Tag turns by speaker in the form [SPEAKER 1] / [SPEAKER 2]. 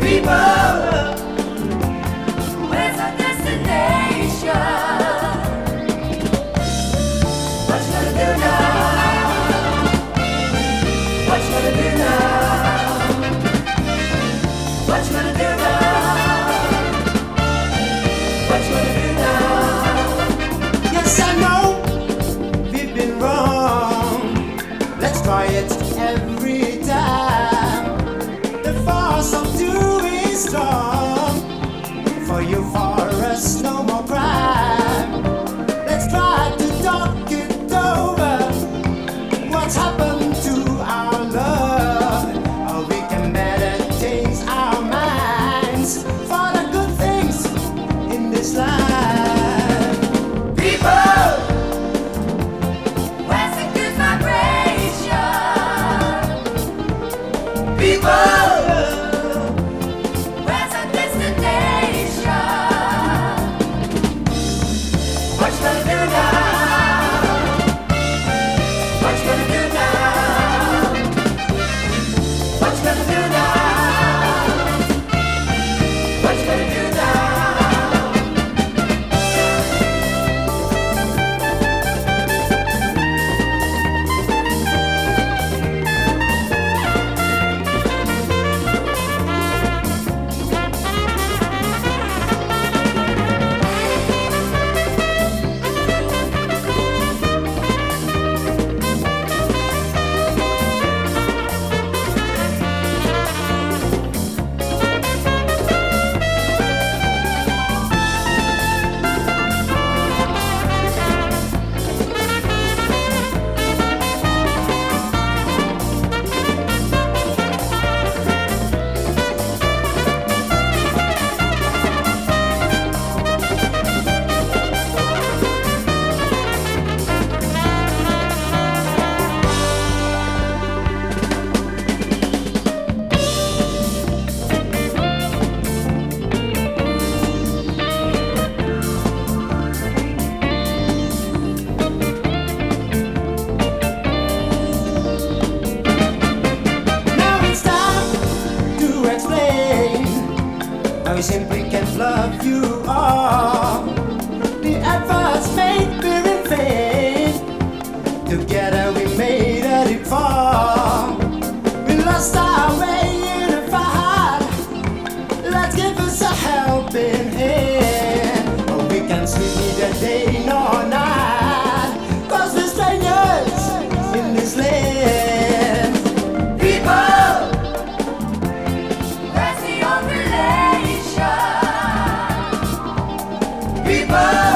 [SPEAKER 1] What helping hand. But we can sleep neither day nor night. Cause we're strangers in this land. People, that's the old relation. People.